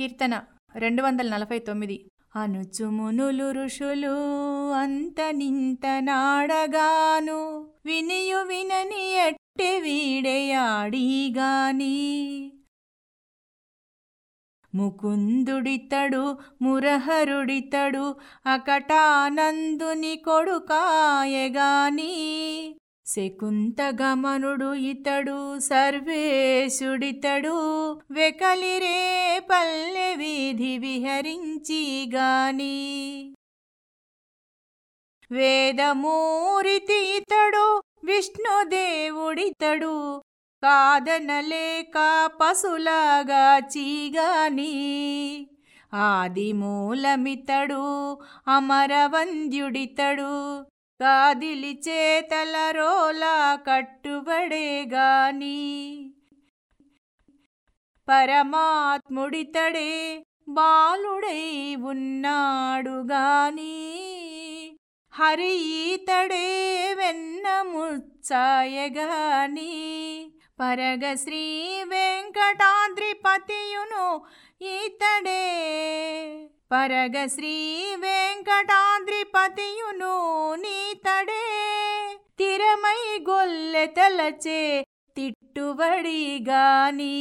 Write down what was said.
కీర్తన రెండు వందల నలభై తొమ్మిది. అనుచుమునులు ఋషులు అంత నింత నాడగాను వినియు వినని ఎట్టె వీడయాడిగాని. ముకుందుడితడు మురహరుడితడు అకటానందుని కొడుకాయగాని. శకుంతగమనుడు ఇతడు సర్వేశుడితడు. వెకలిరే పల్లె వీధి విహరించి గాని. వేదమూరితి ఇతడు విష్ణుదేవుడితడు. కాదనలేక పశులాగా చీగాని. ఆదిమూలమితడు అమరవంద్యుడితడు. కాదిలి చేతల రో కట్టుబడేగాని. పరమాత్ముడితడే బాలుడై ఉన్నాడుగాని హరి ఈతడే వెన్నముచ్చాయగాని పరగ శ్రీ వెంకటాద్రిపతియును ఈతడే. పరగ శ్రీ వెంకటాద్రిపతియును నీతడే. గొల్లె తలచే తిట్టుబడిగాని